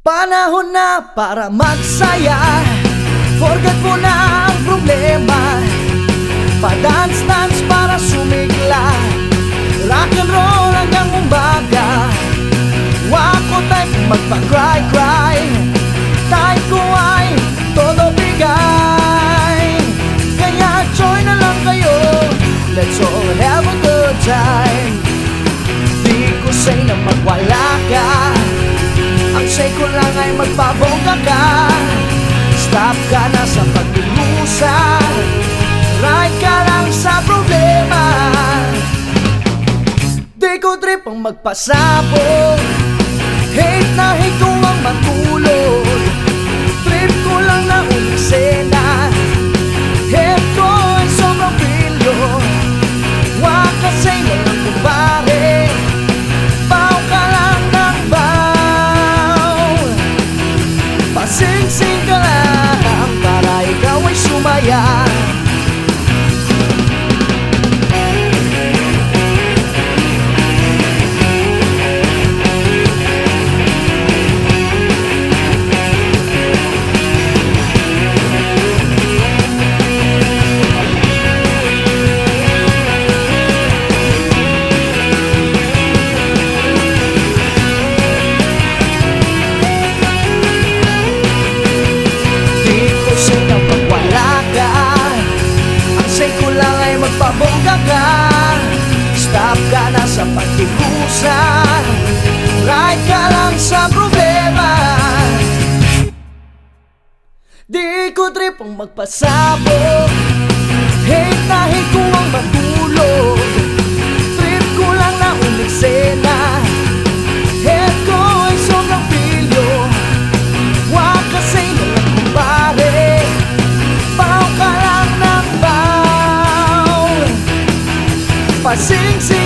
Panahon na para magsaya. Forget mo na ang problema. Pa-dance-dance para sumigla. Rock and roll hanggang umaga. Wako type magpa-cry-cry Type ko ay todo bigay. Kaya join na lang kayo. Let's all have a good time. Di ko say na magwala ka Ang say ko lang ay magpabongga ka. Stop ka na sa pagdurusa Right ka lang sa problema. Di ko trip ang magpasabog. Hate na hate ko ay magpabongga ka Stop ka na sa pagtilusa Right ka lang sa problema. Di ko trip ang magpasabog. Hate na hate ko Pasing-sing ka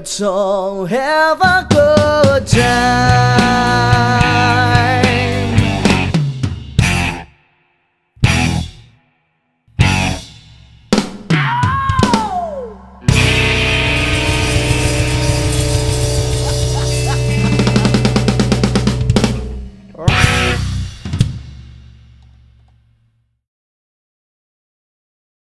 Let's all have